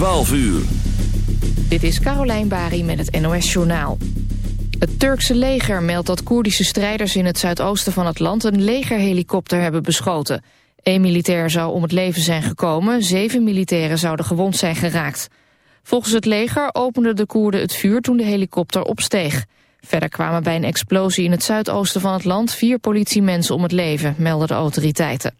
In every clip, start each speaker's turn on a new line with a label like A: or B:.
A: 12 uur.
B: Dit is Carolijn Bari met het NOS Journaal. Het Turkse leger meldt dat Koerdische strijders in het zuidoosten van het land... een legerhelikopter hebben beschoten. Eén militair zou om het leven zijn gekomen, zeven militairen zouden gewond zijn geraakt. Volgens het leger openden de Koerden het vuur toen de helikopter opsteeg. Verder kwamen bij een explosie in het zuidoosten van het land... vier politiemensen om het leven, melden de autoriteiten.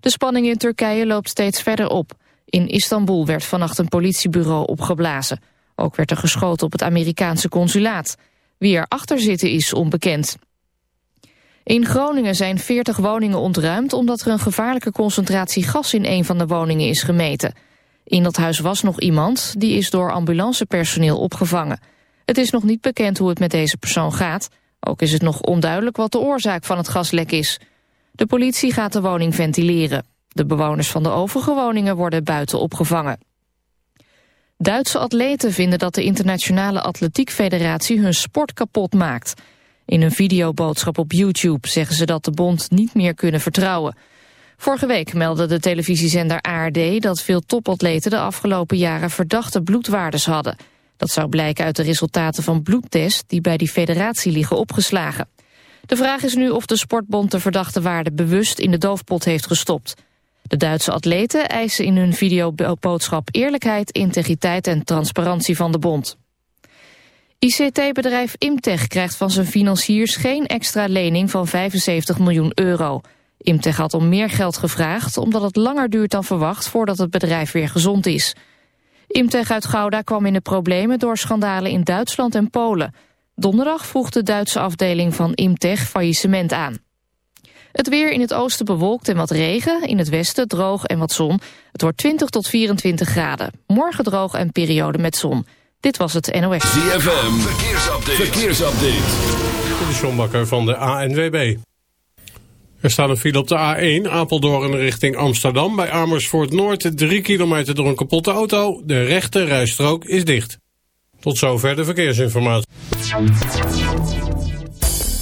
B: De spanning in Turkije loopt steeds verder op. In Istanbul werd vannacht een politiebureau opgeblazen. Ook werd er geschoten op het Amerikaanse consulaat. Wie er achter zitten is onbekend. In Groningen zijn 40 woningen ontruimd... omdat er een gevaarlijke concentratie gas in een van de woningen is gemeten. In dat huis was nog iemand, die is door ambulancepersoneel opgevangen. Het is nog niet bekend hoe het met deze persoon gaat. Ook is het nog onduidelijk wat de oorzaak van het gaslek is. De politie gaat de woning ventileren. De bewoners van de overige woningen worden buiten opgevangen. Duitse atleten vinden dat de Internationale Atletiek Federatie hun sport kapot maakt. In een videoboodschap op YouTube zeggen ze dat de bond niet meer kunnen vertrouwen. Vorige week meldde de televisiezender ARD dat veel topatleten de afgelopen jaren verdachte bloedwaardes hadden. Dat zou blijken uit de resultaten van bloedtests die bij die federatie liggen opgeslagen. De vraag is nu of de sportbond de verdachte waarde bewust in de doofpot heeft gestopt. De Duitse atleten eisen in hun videoboodschap eerlijkheid, integriteit en transparantie van de bond. ICT-bedrijf Imtech krijgt van zijn financiers geen extra lening van 75 miljoen euro. Imtech had om meer geld gevraagd omdat het langer duurt dan verwacht voordat het bedrijf weer gezond is. Imtech uit Gouda kwam in de problemen door schandalen in Duitsland en Polen. Donderdag vroeg de Duitse afdeling van Imtech faillissement aan. Het weer in het oosten bewolkt en wat regen, in het westen droog en wat zon. Het wordt 20 tot 24 graden. Morgen droog en periode met zon. Dit was het NOS.
A: ZFM, verkeersupdate. verkeersupdate.
C: De Sjombakker van de ANWB. Er staat een file op de A1, Apeldoorn richting Amsterdam. Bij Amersfoort Noord, 3 kilometer door een kapotte auto. De rechte rijstrook is dicht. Tot zover de verkeersinformatie.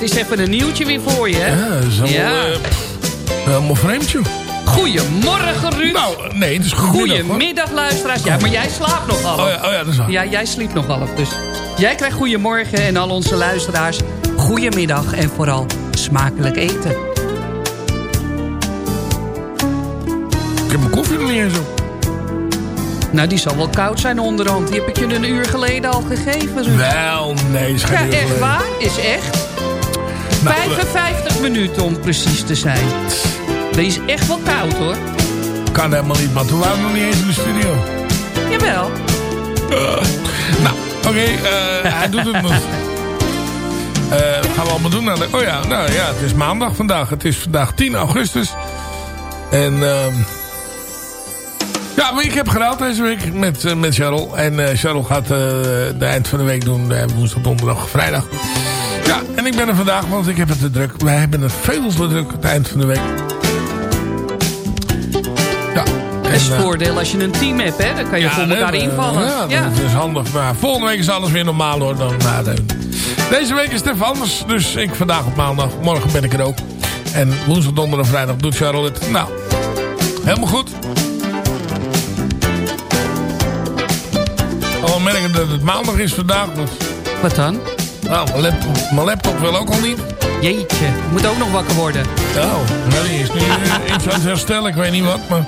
D: Dat is even een nieuwtje weer voor je, hè?
E: Ja, dat is allemaal,
D: Ja.
E: pff, helemaal vreemd, joh.
D: Goedemorgen, Ruud.
E: Nou, nee, het is goedemiddag.
D: Goedemiddag, luisteraars. Ja, maar jij slaapt nog half.
E: Oh ja, oh ja, dat is waar.
D: Ja, jij sliep nog half. Dus jij krijgt goedemorgen en al onze luisteraars. Goedemiddag en vooral smakelijk eten.
E: Ik heb mijn koffie nog niet eens op.
D: Nou, die zal wel koud zijn onderhand. Die heb ik je een uur geleden al gegeven. Ruud.
E: Wel, nee, is
D: Ja,
E: geen
D: echt waar? Is echt.
E: Nou,
D: 55 minuten om precies te zijn. Deze is echt wel koud hoor.
E: Kan helemaal niet, maar toen waren we nog niet eens in de studio.
D: Jawel.
E: Nou, oké, eh, hij doet het nog. Wat gaan we allemaal doen? Nou, oh ja, nou ja, het is maandag vandaag. Het is vandaag 10 augustus. En ehm ja, maar ik heb geruild deze week met, eh, met Charles. En eh Charles gaat eh, de eind van de week doen. woensdag, donderdag, vrijdag. Ja, en ik ben er vandaag, want ik heb het te druk. Wij hebben het veel te druk het eind van de week. Ja.
D: Dat is het
E: eh,
D: voordeel als je een team hebt, hè? Dan kan je voor
E: nee,
D: elkaar invallen.
E: Ja,
D: Ja.
E: dat is handig. Maar volgende week is alles weer normaal hoor. Dan, nou, de- Deze week is het even anders. Dus ik vandaag op maandag. Morgen ben ik er ook. En woensdag, donderdag en vrijdag doet Charlotte het. Nou, helemaal goed. Al merken dat het maandag is vandaag. Dus,
D: Wat dan?
E: Nou, mijn laptop, mijn laptop wil ook al niet.
D: Jeetje, ik moet ook nog wakker worden.
E: Nou, nou, die is nu eh, iets aan het herstellen. Ik weet niet wat. Maar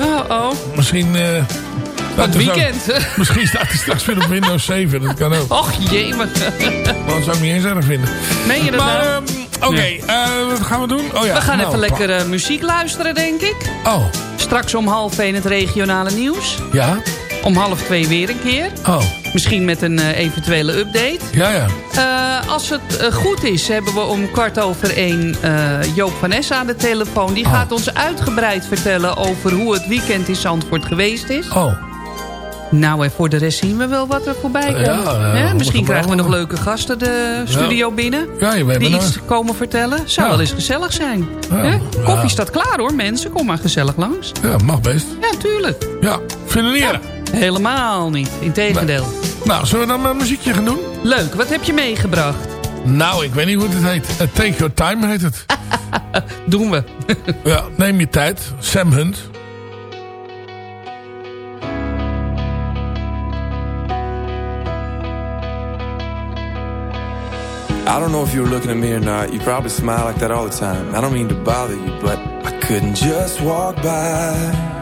D: Oh, oh.
E: misschien... eh, staat
D: Het
E: zo-
D: weekend.
E: Misschien staat hij straks weer op Windows 7. Dat kan ook.
D: Och jee, maar...
E: Maar dat zou ik niet eens erg vinden.
D: Meen je dat
E: Maar,
D: nou?
E: ehm, oké, eh, wat gaan we doen? Oh ja,
D: We gaan
E: nou,
D: even lekker eh, muziek luisteren, denk ik.
E: Oh,
D: Straks om half één het regionale nieuws.
E: ja?
D: Om half twee weer een keer.
E: Oh,
D: Misschien met een eh, eventuele update.
E: ja, ja.
D: Eh, als het eh, goed is, hebben we om kwart over één Joop van Essen aan de telefoon. Die
E: Oh.
D: gaat ons uitgebreid vertellen over hoe het weekend in Zandvoort geweest is.
E: Oh,
D: Nou, en voor de rest zien we wel wat er voorbij komt.
E: Ja, ja,
D: Misschien krijgen we nog leuke gasten de studio binnen.
E: ja, weet
D: Die iets komen vertellen. Zou wel eens gezellig zijn. Koffie staat klaar hoor, mensen. Kom maar gezellig langs.
E: Ja, mag best.
D: Ja, tuurlijk.
E: Ja, erg?
D: Helemaal niet. Integendeel.
E: Nou, zullen we dan maar een muziekje gaan doen?
D: Leuk. Wat heb je meegebracht?
E: Nou, ik weet niet hoe het heet. Eh, Take Your Time heet het.
D: Doen we.
E: ja, neem je tijd. Sam Hunt.
F: I don't know if you were looking at me or not. You probably smile like that all the time. I don't mean to bother you, but I couldn't just walk by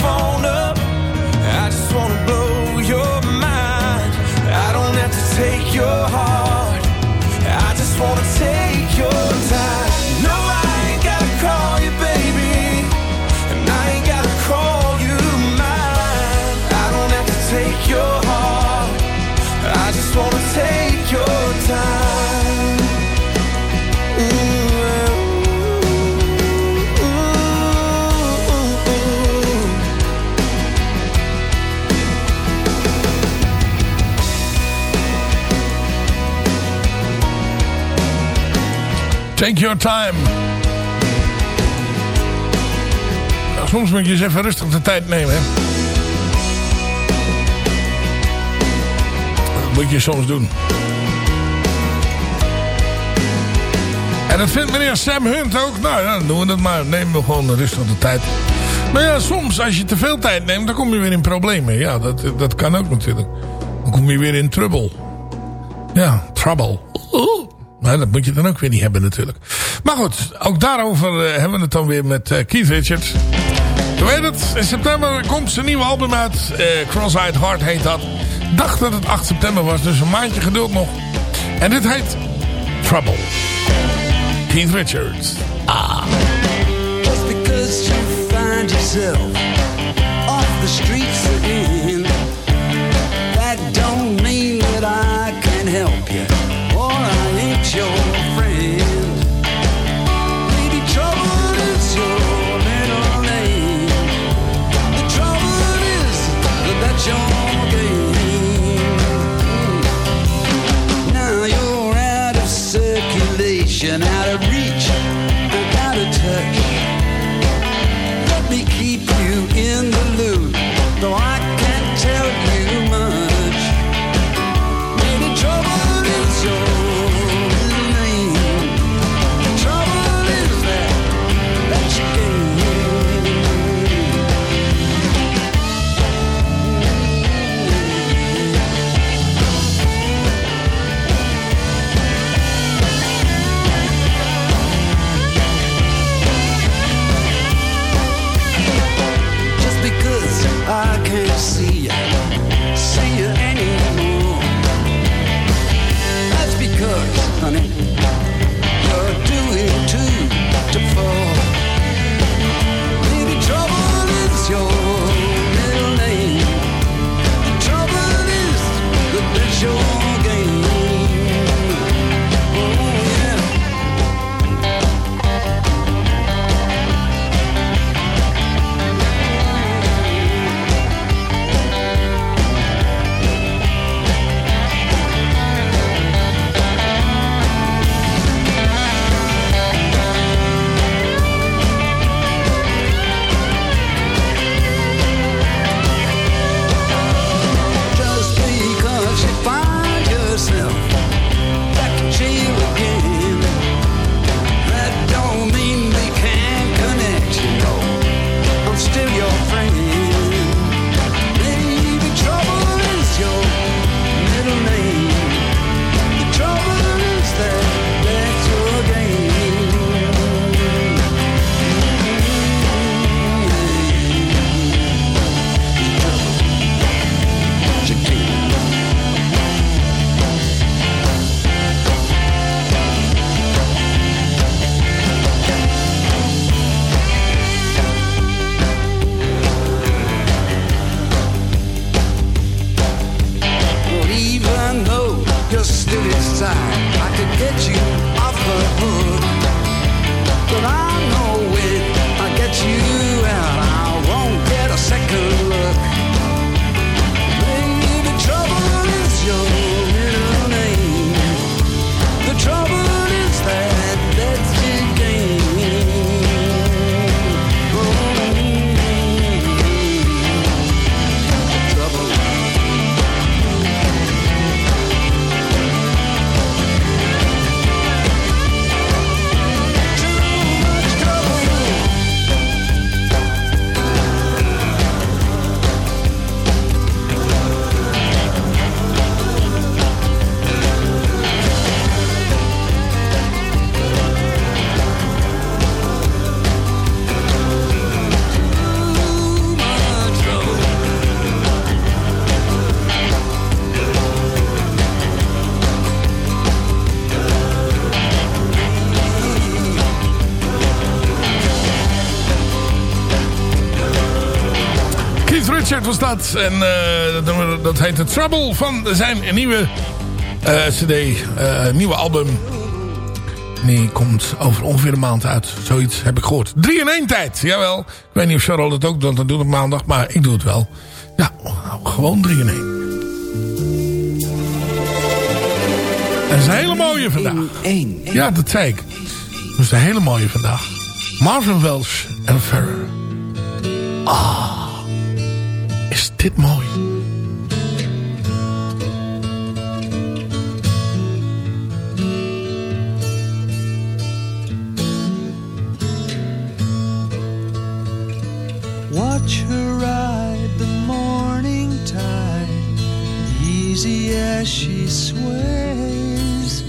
F: Take your time.
E: Ja, soms moet je eens even rustig de tijd nemen. Hè? Dat moet je soms doen. En dat vindt meneer Sam Hunt ook. Nou dan doen we dat maar. Nemen we gewoon rustig de tijd. Maar ja, soms als je te veel tijd neemt, dan kom je weer in problemen. Ja, dat, dat kan ook natuurlijk. Dan kom je weer in trouble. Ja, trouble. Maar dat moet je dan ook weer niet hebben natuurlijk. Maar goed, ook daarover eh, hebben we het dan weer met eh, Keith Richards. Je weet het, in september komt zijn nieuwe album uit. eh Cross-Eyed Heart heet dat. dacht dat het 8 september was, dus een maandje geduld nog. En dit heet Trouble. Keith Richards. Ah.
G: Just because you find yourself off the streets again,
E: Was dat. En eh, dat, heet The Trouble van zijn nieuwe eh, cd. eh, nieuwe album. Die komt over ongeveer een maand uit. Zoiets heb ik gehoord. 3 in 1 tijd. Jawel. Ik weet niet of Charlotte het ook doet. Dat doet op maandag. Maar ik doe het wel. Ja, nou, gewoon 3 in 1. Dat is een hele mooie vandaag. Ja, dat zei ik. Dat is een hele mooie vandaag. Marvin Welsh en Ferrer. Ah, dit mooi.
H: Watch her ride the morning tide, easy as she sways,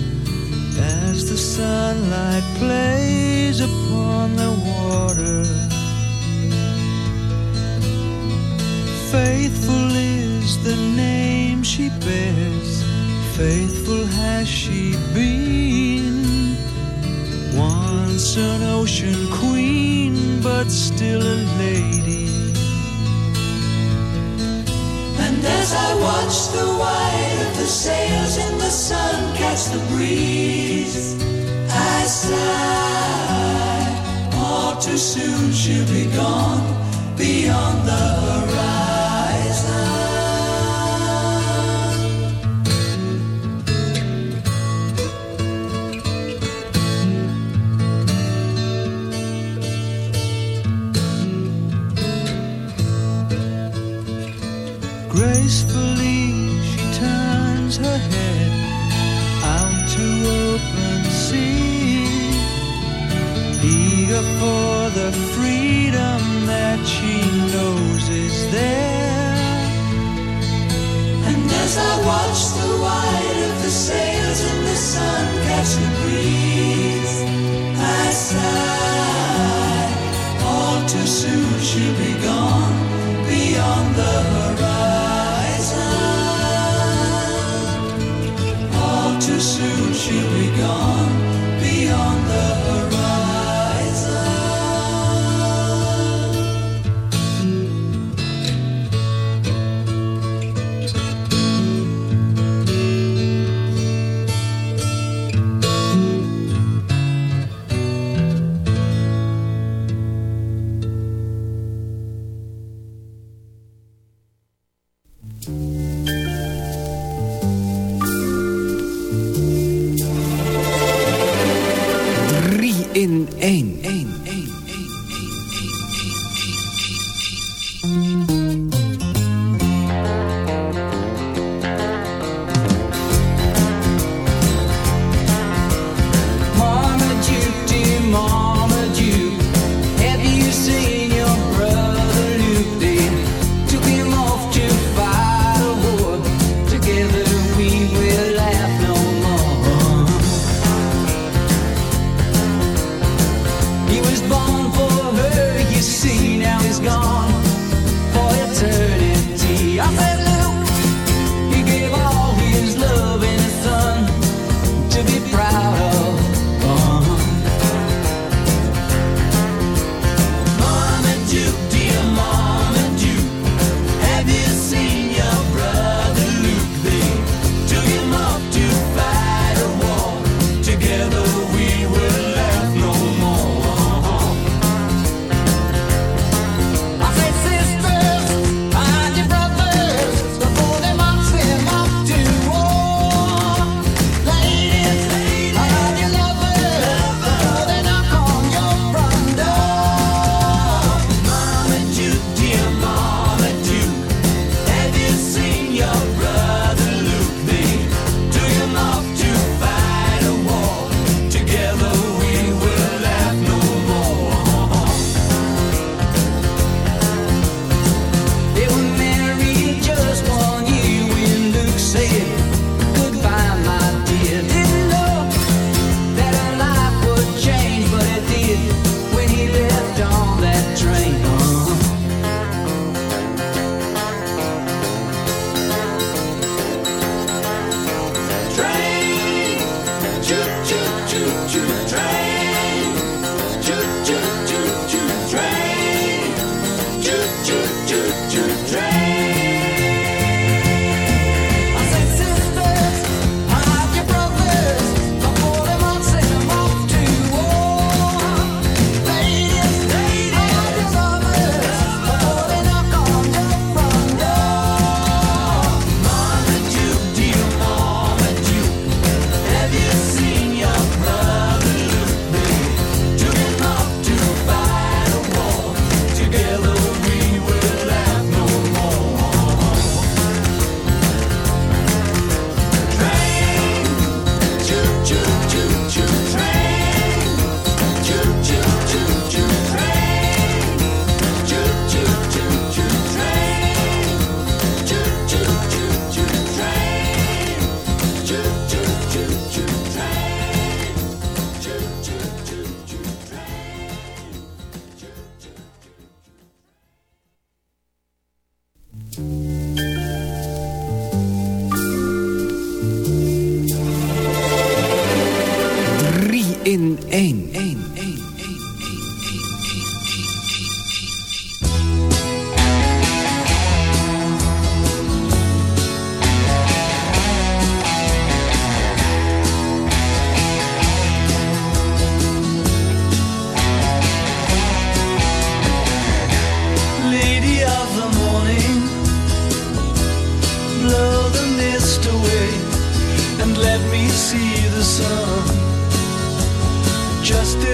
H: as the sunlight plays upon the water. Faithful is the name she bears, faithful has she been. Once an ocean queen, but still a lady.
I: And as I watch the white of the sails in the sun catch the breeze, I sigh. All too soon she'll be gone beyond the horizon.
G: Één.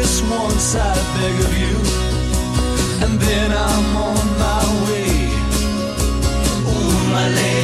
G: Just once, I beg of you, and then I'm on my way. Oh, my lady,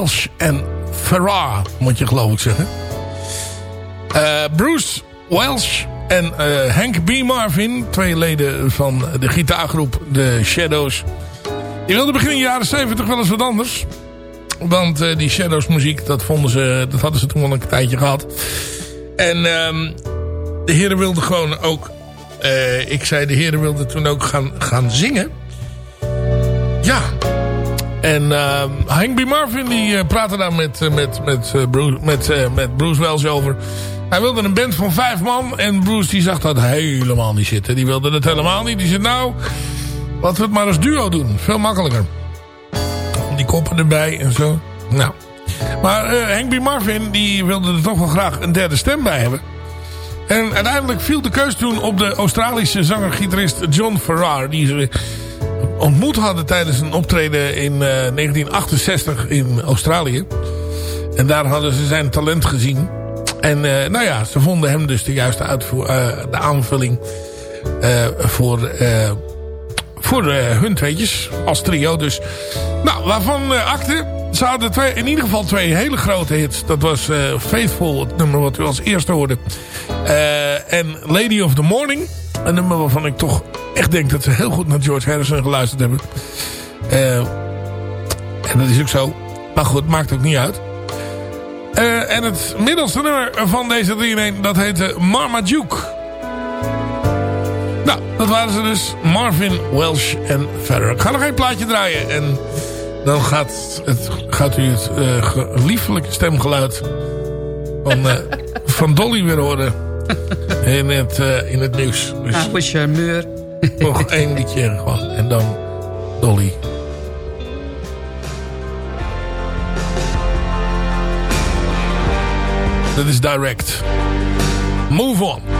E: Welsh en Farrar, moet je geloof ik zeggen. Eh, Bruce Welsh en eh, Hank B. Marvin, twee leden van de gitaargroep The Shadows. Die wilden begin jaren 70 wel eens wat anders. Want eh, die Shadows muziek, dat, vonden ze, dat hadden ze toen wel een tijdje gehad. En ehm, de heren wilden gewoon ook... ik zei, de heren wilden toen ook gaan, gaan zingen. En uh, Hank B. Marvin die uh, praatte daar met, uh, met, met, Bruce, met, met Bruce Wells over. Hij wilde een band van vijf man. En Bruce die zag dat helemaal niet zitten. Die wilde het helemaal niet. Die zei nou, laten we het maar als duo doen. Veel makkelijker. Die koppen erbij en zo. Nou. Maar Hank B. Marvin die wilde er toch wel graag een derde stem bij hebben. En uiteindelijk viel de keus toen op de Australische zanger-gitarist John Farrar. Die ontmoet hadden tijdens een optreden in uh, 1968 in Australië. En daar hadden ze zijn talent gezien. En uh, nou ja, ze vonden hem dus de juiste uitvoer, uh, de aanvulling voor,
J: voor eh, hun tweetjes. Als trio dus. Nou, waarvan akte. Ze hadden twee, in ieder geval twee hele grote hits. Dat was Faithful, het nummer wat u als eerste hoorde. en Lady of the Morning. Een nummer waarvan ik toch echt denk dat ze heel goed naar George Harrison geluisterd hebben. en dat is ook zo. Maar goed, maakt ook niet uit. Uh, en het middelste nummer van deze 3 in 1, dat heette Marmaduke. Nou, dat waren ze dus. Marvin, Welsh en verder. Ik ga nog één plaatje draaien. En dan gaat, het, gaat u het uh, liefelijke stemgeluid van, van Dolly weer horen. In het, uh, in het nieuws.
D: Dus ah, was charmeur.
J: Nog één liedje gewoon. En dan Dolly. Dat is direct. Move on.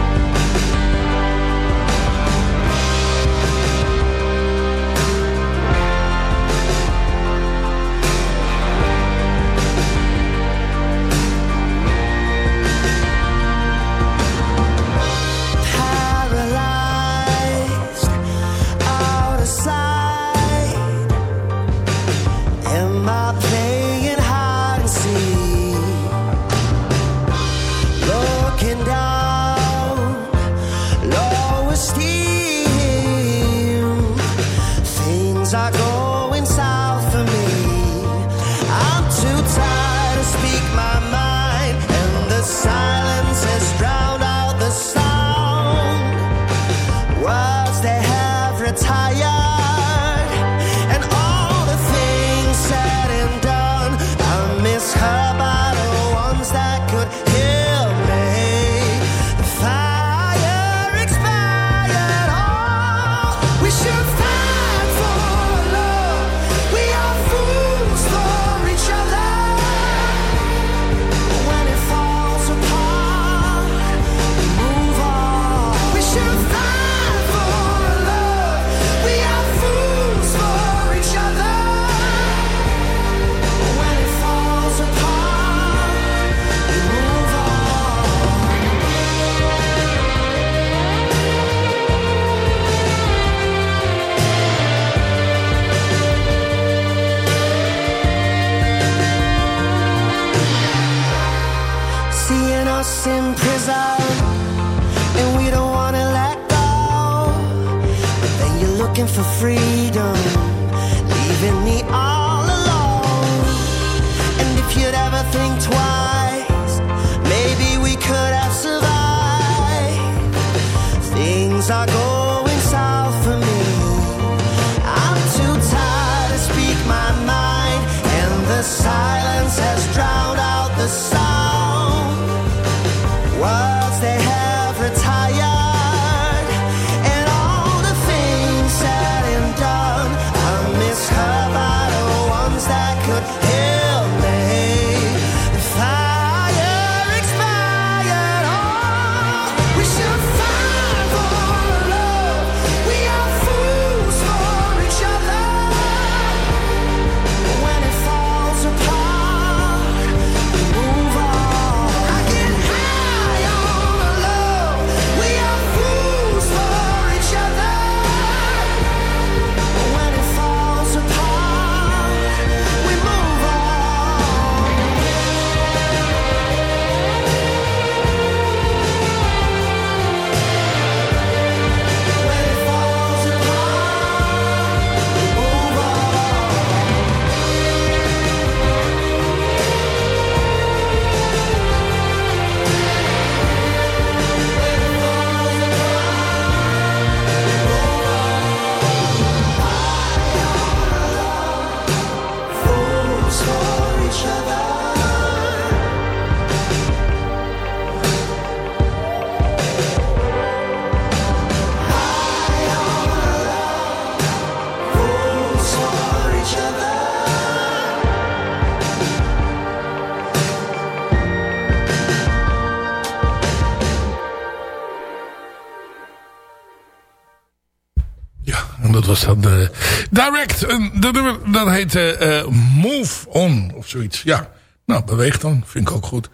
J: Was dan uh, Direct. Een, de nummer, dat heet uh, Move On of zoiets. Ja, nou beweeg dan. Vind ik ook goed.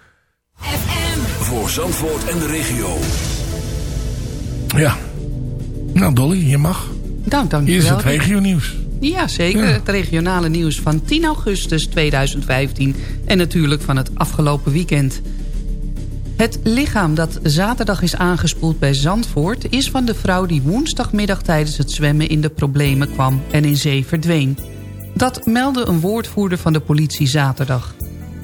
A: FM. Voor Zandvoort en de regio.
J: Ja. Nou Dolly, je mag.
D: Nou, dank
E: Hier is het regio-nieuws.
D: Ja, zeker.
E: Ja.
D: Het regionale nieuws van 10 augustus 2015. En natuurlijk van het afgelopen weekend. Het lichaam dat zaterdag is aangespoeld bij Zandvoort... is van de vrouw die woensdagmiddag tijdens het zwemmen in de problemen kwam... en in zee verdween. Dat meldde een woordvoerder van de politie zaterdag.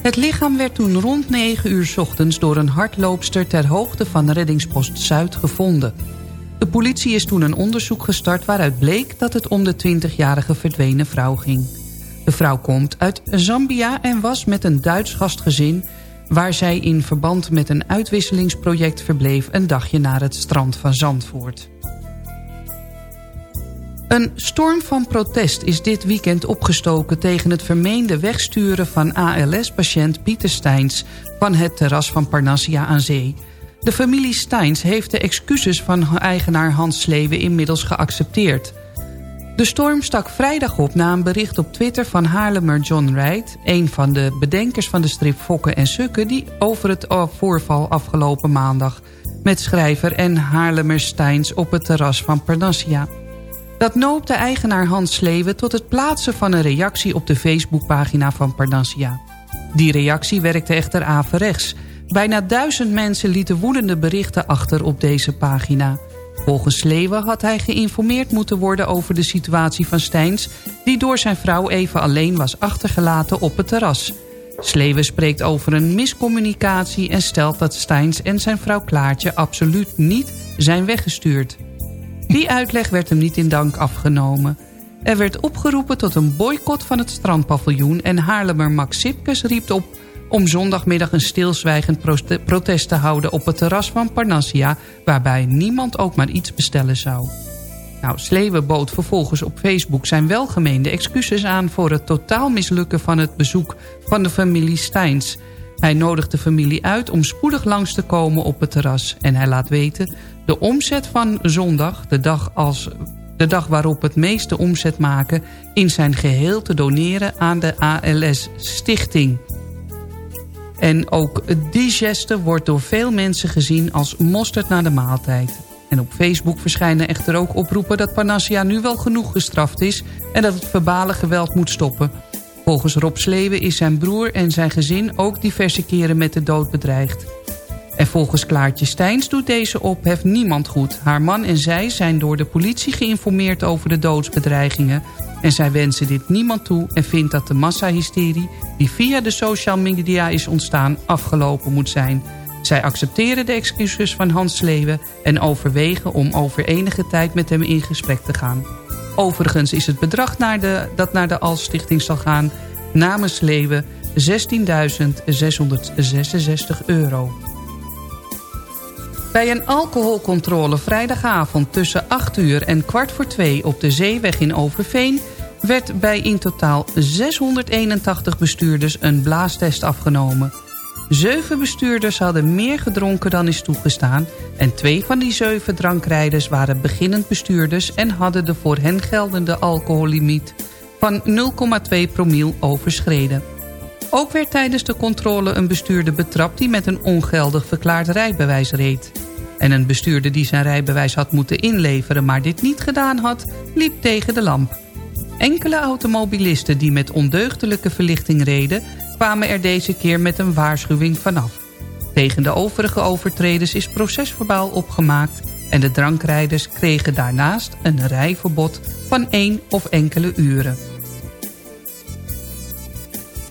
D: Het lichaam werd toen rond 9 uur ochtends door een hardloopster... ter hoogte van reddingspost Zuid gevonden. De politie is toen een onderzoek gestart waaruit bleek... dat het om de 20-jarige verdwenen vrouw ging. De vrouw komt uit Zambia en was met een Duits gastgezin... waar zij in verband met een uitwisselingsproject verbleef... een dagje naar het strand van Zandvoort. Een storm van protest is dit weekend opgestoken... tegen het vermeende wegsturen van ALS-patiënt Pieter Steins... van het terras van Parnassia aan zee. De familie Steins heeft de excuses van eigenaar Hans Slewe inmiddels geaccepteerd... De storm stak vrijdag op na een bericht op Twitter van Haarlemmer John Wright... een van de bedenkers van de strip Fokken en Sukken... die over het voorval afgelopen maandag... met schrijver en Haarlemmer Steins op het terras van Parnassia. Dat noopte eigenaar Hans Slewe tot het plaatsen van een reactie... op de Facebookpagina van Parnassia. Die reactie werkte echter averechts. Bijna duizend mensen lieten woedende berichten achter op deze pagina... Volgens Slewe had hij geïnformeerd moeten worden over de situatie van Steins... die door zijn vrouw even alleen was achtergelaten op het terras. Slewe spreekt over een miscommunicatie en stelt dat Steins en zijn vrouw Klaartje... absoluut niet zijn weggestuurd. Die uitleg werd hem niet in dank afgenomen. Er werd opgeroepen tot een boycott van het strandpaviljoen... en Haarlemmer Max Sipkes riep op om zondagmiddag een stilzwijgend protest te houden op het terras van Parnassia... waarbij niemand ook maar iets bestellen zou. Nou, Slewe bood vervolgens op Facebook zijn welgemeende excuses aan... voor het totaal mislukken van het bezoek van de familie Steins. Hij nodigt de familie uit om spoedig langs te komen op het terras. En hij laat weten de omzet van zondag, de dag, als, de dag waarop het meeste omzet maken... in zijn geheel te doneren aan de ALS Stichting... En ook die geste wordt door veel mensen gezien als mosterd na de maaltijd. En op Facebook verschijnen echter ook oproepen dat Panassia nu wel genoeg gestraft is... en dat het verbale geweld moet stoppen. Volgens Rob Slewe is zijn broer en zijn gezin ook diverse keren met de dood bedreigd. En volgens Klaartje Steins doet deze ophef niemand goed. Haar man en zij zijn door de politie geïnformeerd over de doodsbedreigingen... En zij wensen dit niemand toe en vindt dat de massahysterie... die via de social media is ontstaan afgelopen moet zijn. Zij accepteren de excuses van Hans Slewe... en overwegen om over enige tijd met hem in gesprek te gaan. Overigens is het bedrag naar de, dat naar de Alstichting zal gaan... namens Slewe 16.666 euro. Bij een alcoholcontrole vrijdagavond tussen 8 uur en kwart voor 2 op de Zeeweg in Overveen... werd bij in totaal 681 bestuurders een blaastest afgenomen. Zeven bestuurders hadden meer gedronken dan is toegestaan... en twee van die zeven drankrijders waren beginnend bestuurders... en hadden de voor hen geldende alcohollimiet van 0,2 promiel overschreden. Ook werd tijdens de controle een bestuurder betrapt... die met een ongeldig verklaard rijbewijs reed. En een bestuurder die zijn rijbewijs had moeten inleveren... maar dit niet gedaan had, liep tegen de lamp. Enkele automobilisten die met ondeugdelijke verlichting reden... kwamen er deze keer met een waarschuwing vanaf. Tegen de overige overtreders is procesverbaal opgemaakt... en de drankrijders kregen daarnaast een rijverbod van één of enkele uren.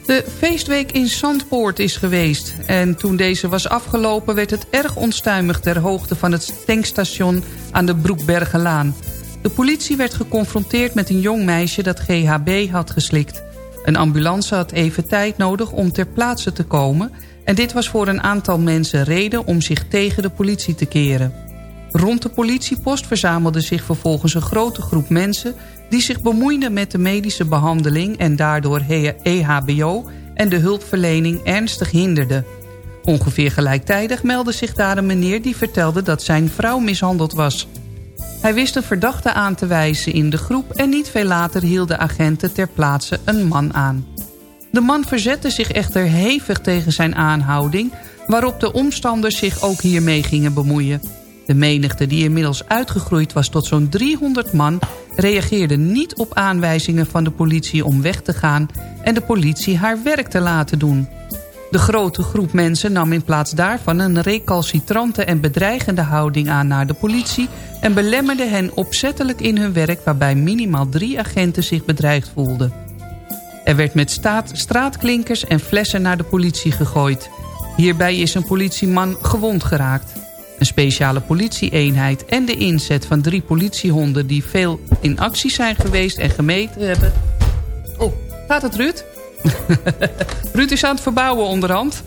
D: De feestweek in Zandpoort is geweest. En toen deze was afgelopen werd het erg onstuimig... ter hoogte van het tankstation aan de Broekbergenlaan. De politie werd geconfronteerd met een jong meisje dat GHB had geslikt. Een ambulance had even tijd nodig om ter plaatse te komen... en dit was voor een aantal mensen reden om zich tegen de politie te keren. Rond de politiepost verzamelde zich vervolgens een grote groep mensen... die zich bemoeiden met de medische behandeling... en daardoor EHBO en de hulpverlening ernstig hinderde. Ongeveer gelijktijdig meldde zich daar een meneer die vertelde dat zijn vrouw mishandeld was. Hij wist een verdachte aan te wijzen in de groep... en niet veel later hielden agenten ter plaatse een man aan. De man verzette zich echter hevig tegen zijn aanhouding... waarop de omstanders zich ook hiermee gingen bemoeien. De menigte die inmiddels uitgegroeid was tot zo'n 300 man... reageerde niet op aanwijzingen van de politie om weg te gaan... en de politie haar werk te laten doen. De grote groep mensen nam in plaats daarvan een recalcitrante en bedreigende houding aan naar de politie... en belemmerde hen opzettelijk in hun werk waarbij minimaal drie agenten zich bedreigd voelden. Er werd met staat, straatklinkers en flessen naar de politie gegooid. Hierbij is een politieman gewond geraakt. Een speciale politieeenheid en de inzet van drie politiehonden... die veel in actie zijn geweest en gemeten hebben... Oh, gaat het Ruud? Ruud is aan het verbouwen onderhand.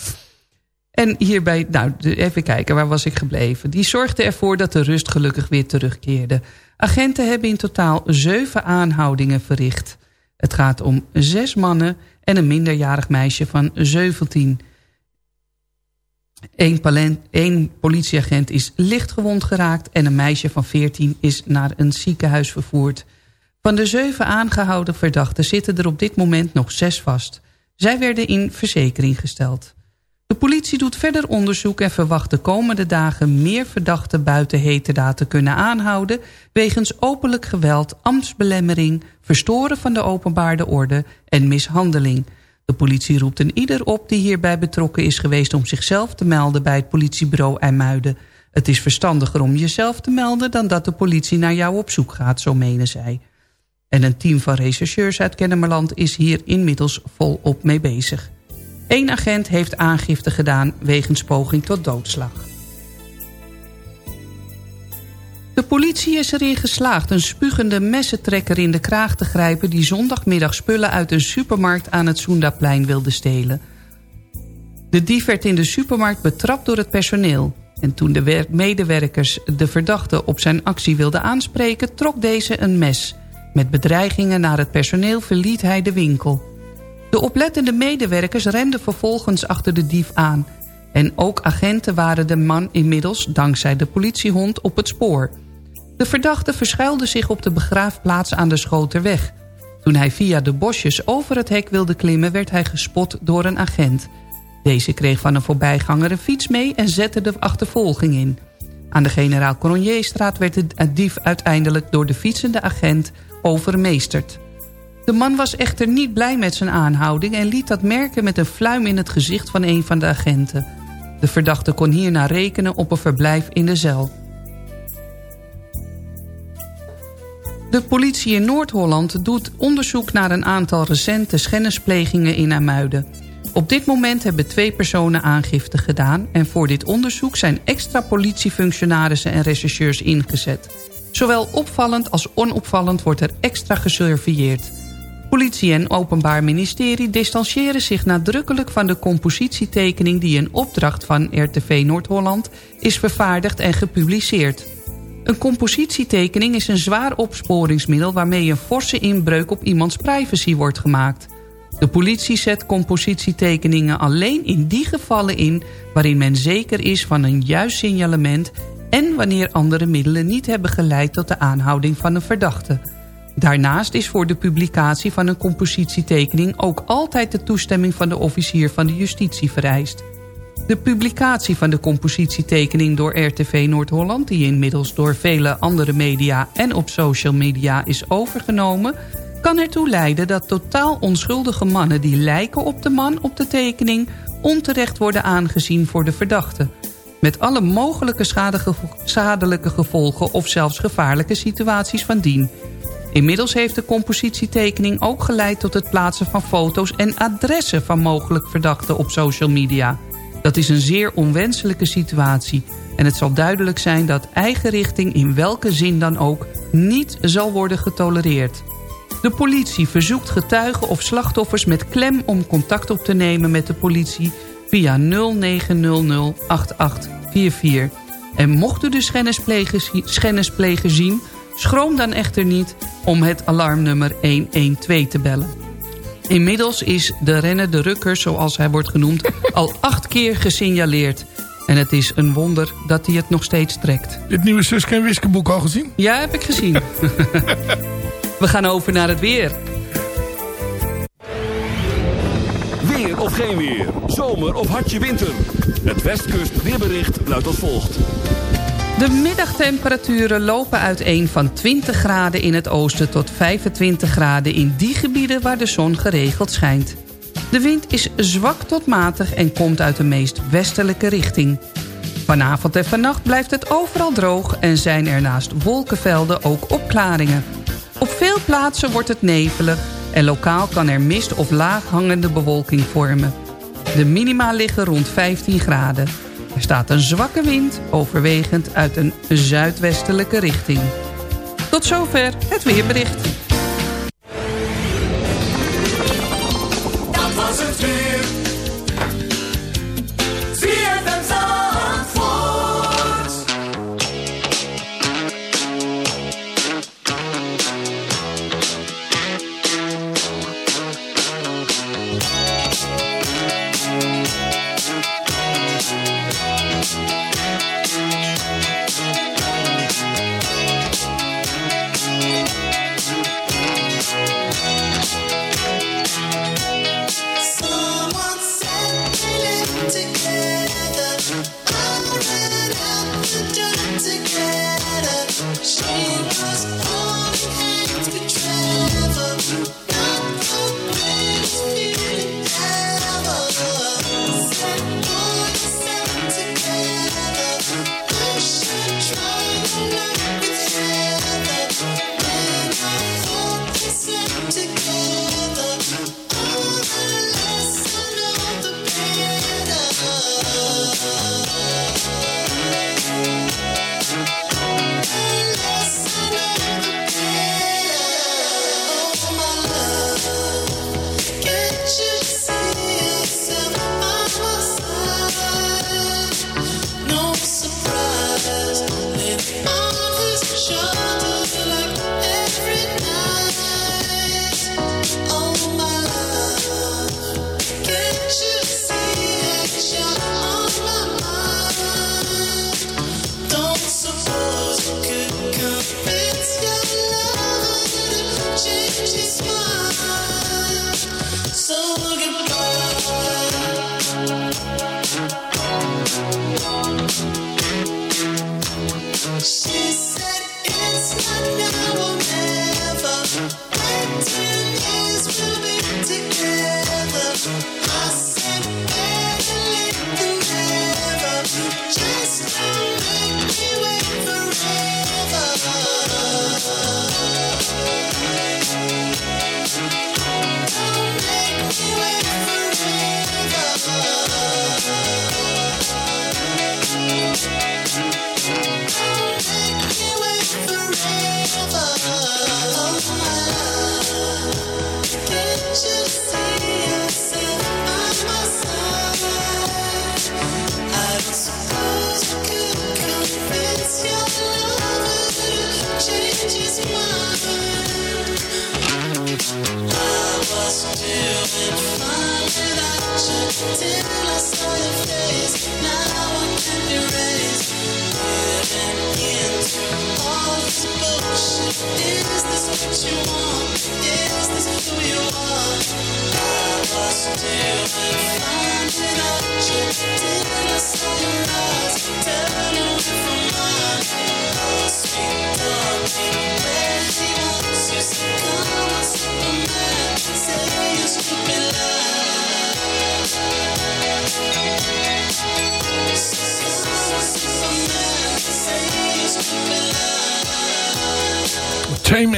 D: en hierbij, nou, even kijken, waar was ik gebleven? Die zorgde ervoor dat de rust gelukkig weer terugkeerde. Agenten hebben in totaal zeven aanhoudingen verricht. Het gaat om zes mannen en een minderjarig meisje van 17. Eén politieagent is lichtgewond geraakt... en een meisje van 14 is naar een ziekenhuis vervoerd. Van de zeven aangehouden verdachten zitten er op dit moment nog zes vast. Zij werden in verzekering gesteld. De politie doet verder onderzoek en verwacht de komende dagen meer verdachten buiten heterdaad te kunnen aanhouden wegens openlijk geweld, ambtsbelemmering, verstoren van de openbare orde en mishandeling. De politie roept een ieder op die hierbij betrokken is geweest om zichzelf te melden bij het politiebureau IJmuiden. Het is verstandiger om jezelf te melden dan dat de politie naar jou op zoek gaat, zo menen zij. En een team van rechercheurs uit Kennemerland is hier inmiddels volop mee bezig. Eén agent heeft aangifte gedaan wegens poging tot doodslag. De politie is erin geslaagd een spugende messentrekker in de kraag te grijpen... die zondagmiddag spullen uit een supermarkt aan het Soendaplein wilde stelen. De dief werd in de supermarkt betrapt door het personeel. En toen de medewerkers de verdachte op zijn actie wilden aanspreken... trok deze een mes. Met bedreigingen naar het personeel verliet hij de winkel. De oplettende medewerkers renden vervolgens achter de dief aan. En ook agenten waren de man inmiddels, dankzij de politiehond, op het spoor. De verdachte verschuilde zich op de begraafplaats aan de Schoterweg. Toen hij via de bosjes over het hek wilde klimmen... werd hij gespot door een agent. Deze kreeg van een voorbijganger een fiets mee en zette de achtervolging in. Aan de generaal Coronierstraat werd de dief uiteindelijk door de fietsende agent overmeesterd. De man was echter niet blij met zijn aanhouding... en liet dat merken met een fluim in het gezicht van een van de agenten. De verdachte kon hierna rekenen op een verblijf in de cel. De politie in Noord-Holland doet onderzoek naar een aantal recente schennisplegingen in Amuiden. Op dit moment hebben twee personen aangifte gedaan... en voor dit onderzoek zijn extra politiefunctionarissen en rechercheurs ingezet. Zowel opvallend als onopvallend wordt er extra gesurveilleerd. Politie en Openbaar Ministerie distancieren zich nadrukkelijk van de compositietekening... die in opdracht van RTV Noord-Holland is vervaardigd en gepubliceerd. Een compositietekening is een zwaar opsporingsmiddel... waarmee een forse inbreuk op iemands privacy wordt gemaakt. De politie zet compositietekeningen alleen in die gevallen in... waarin men zeker is van een juist signalement... en wanneer andere middelen niet hebben geleid tot de aanhouding van een verdachte... Daarnaast is voor de publicatie van een compositietekening... ook altijd de toestemming van de officier van de justitie vereist. De publicatie van de compositietekening door RTV Noord-Holland... die inmiddels door vele andere media en op social media is overgenomen... kan ertoe leiden dat totaal onschuldige mannen die lijken op de man op de tekening... onterecht worden aangezien voor de verdachte. Met alle mogelijke schadelijke gevolgen of zelfs gevaarlijke situaties van dien... Inmiddels heeft de compositietekening ook geleid tot het plaatsen van foto's en adressen van mogelijk verdachten op social media. Dat is een zeer onwenselijke situatie en het zal duidelijk zijn dat eigen richting in welke zin dan ook niet zal worden getolereerd. De politie verzoekt getuigen of slachtoffers met klem om contact op te nemen met de politie via 0900 8844. En mocht u de schennispleger zien Schroom dan echter niet om het alarmnummer 112 te bellen. Inmiddels is de renner de rukker, zoals hij wordt genoemd, al acht keer gesignaleerd. En het is een wonder dat hij het nog steeds trekt.
E: Dit nieuwe Suske en Wiske boek al gezien?
D: Ja, heb ik gezien. We gaan over naar het weer.
A: Of geen weer. Zomer of hartje winter. Het Westkust weerbericht luidt als volgt.
K: De middagtemperaturen lopen uiteen van 20 graden in het oosten... tot 25 graden in die gebieden waar de zon geregeld schijnt. De wind is zwak tot matig en komt uit de meest westelijke richting. Vanavond en vannacht blijft het overal droog... en zijn er naast wolkenvelden ook opklaringen. Op veel plaatsen wordt het nevelig... en lokaal kan er mist of laaghangende bewolking vormen. De minima liggen rond 15 graden. Er staat een zwakke wind, overwegend uit een zuidwestelijke richting. Tot zover het weerbericht.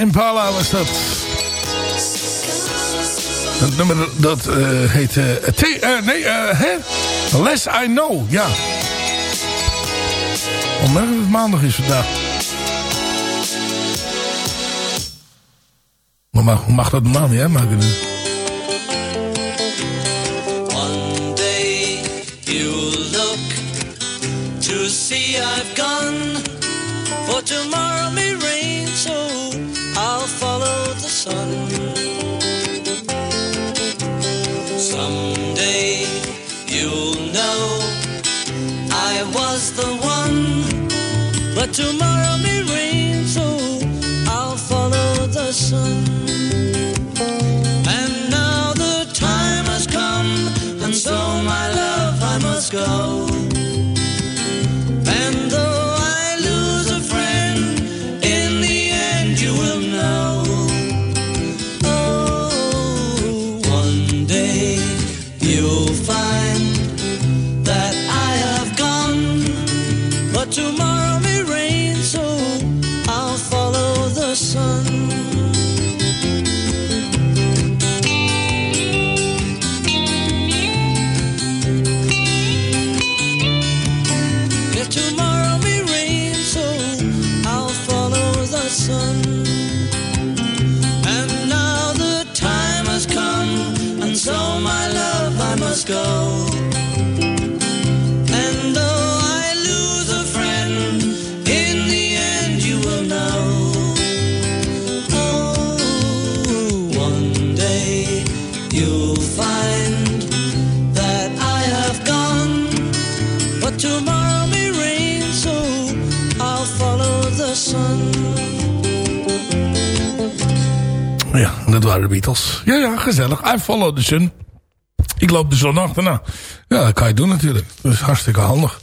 E: Impala was dat. Dat nummer dat eh, heet... T- eh, nee, hè? Less I Know, ja. Ondanks het maandag is vandaag. Maar mag, mag dat normaal niet, hè? Maken
G: tomorrow may rain, so I'll follow the sun. Dat waren de Beatles. Ja, ja, gezellig. I follow the sun. Ik loop de zon achterna. Ja, dat kan je doen natuurlijk. Dat is hartstikke handig.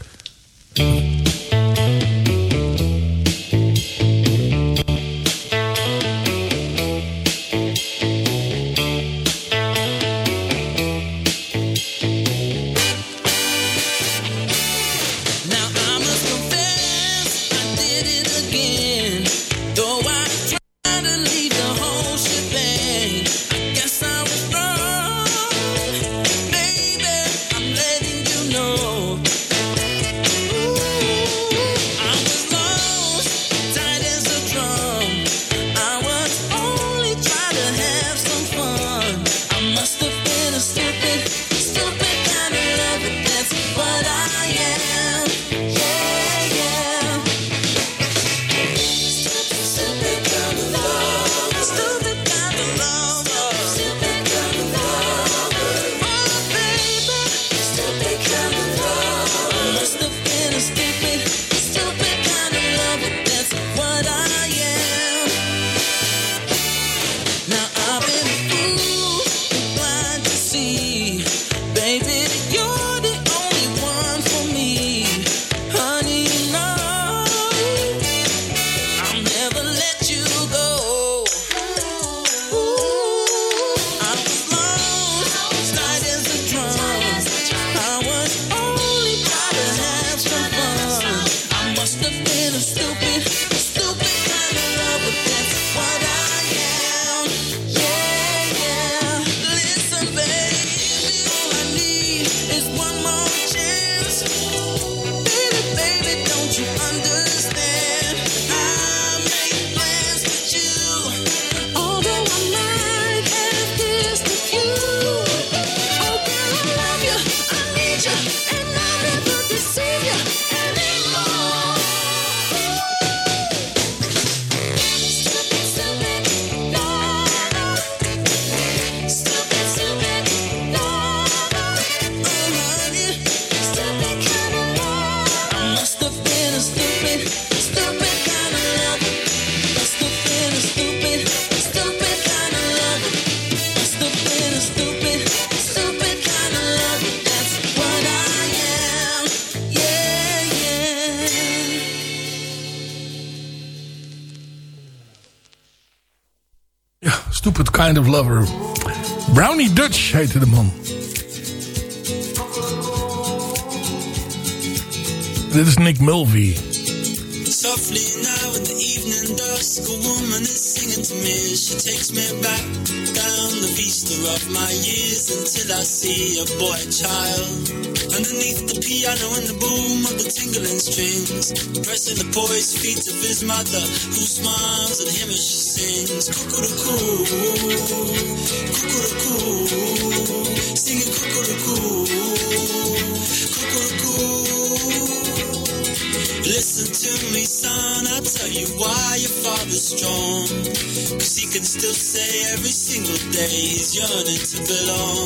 L: Kind of Lover.
G: Brownie Dutch heette de man. Dit is Nick Mulvey.
L: Softly now in the evening dusk, a woman is singing to me. She takes me back the vista of my years until I see a boy child. Underneath the piano and the boom of the tingling strings, pressing the poised feet of his mother, who smiles at him as she sings. Cuckoo, cuckoo, singing cuckoo, cuckoo. Listen to me, son, I'll tell you why your father's strong. Cause he can still say every single day he's yearning to belong.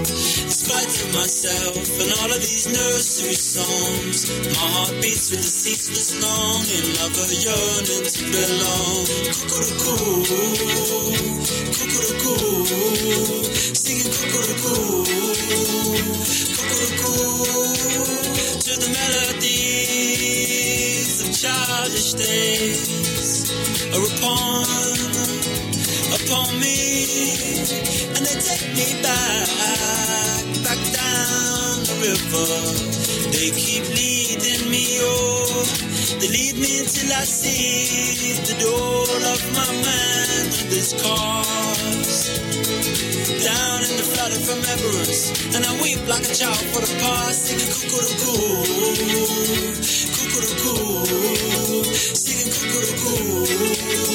L: In spite of myself and all of these nursery songs, my heart beats with the ceaseless longing of a yearning to belong. Cuckoo, cuckoo, singing cuckoo, to the melodies of childish days are upon, upon me, and they take me back, back down the river. They keep leading me, oh, they lead me till I see the door of my man with his cars. Down in the flood of remembrance, and I weep like a child for the past, singing cuckoo, cuckoo, singing cuckoo,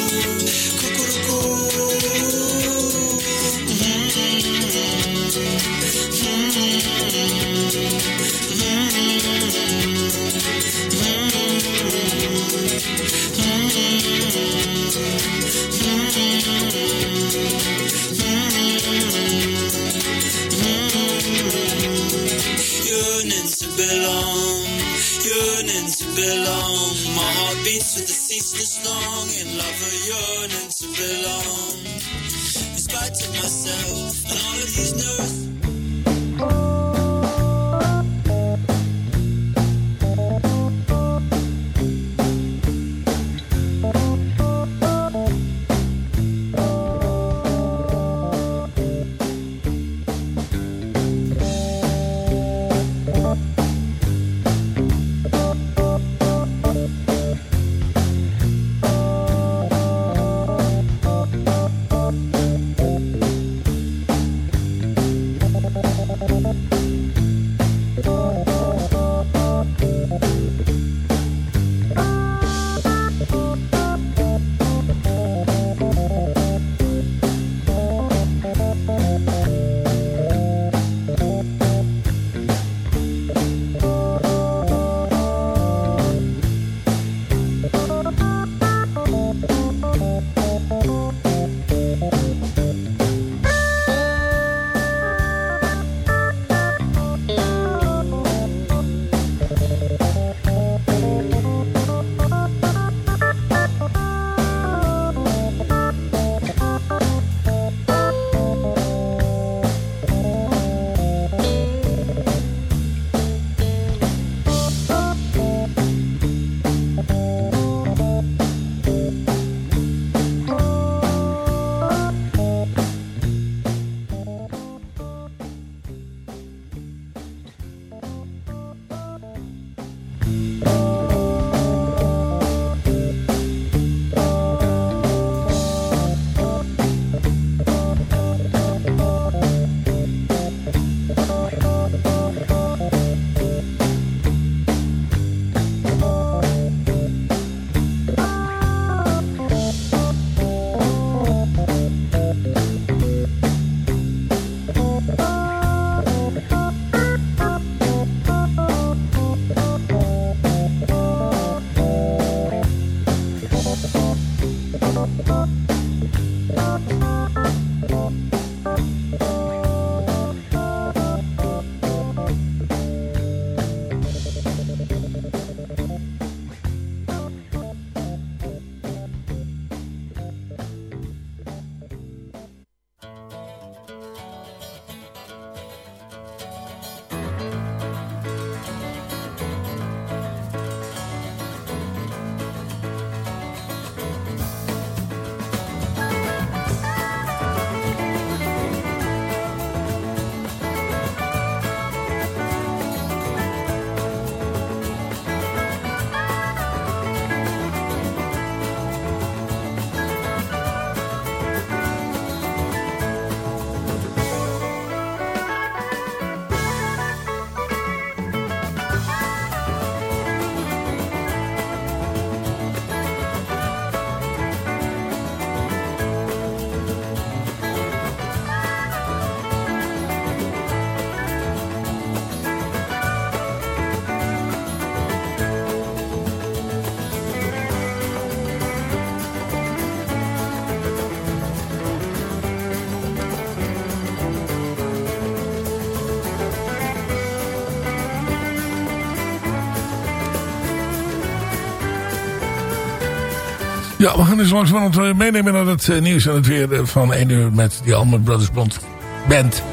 E: Ja, we gaan dus langzamerhand eh, meenemen naar het eh, nieuws en het weer eh, van 1 uur met die Allman Brothers Bond Band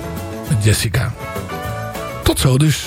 E: met Jessica. Tot zo dus.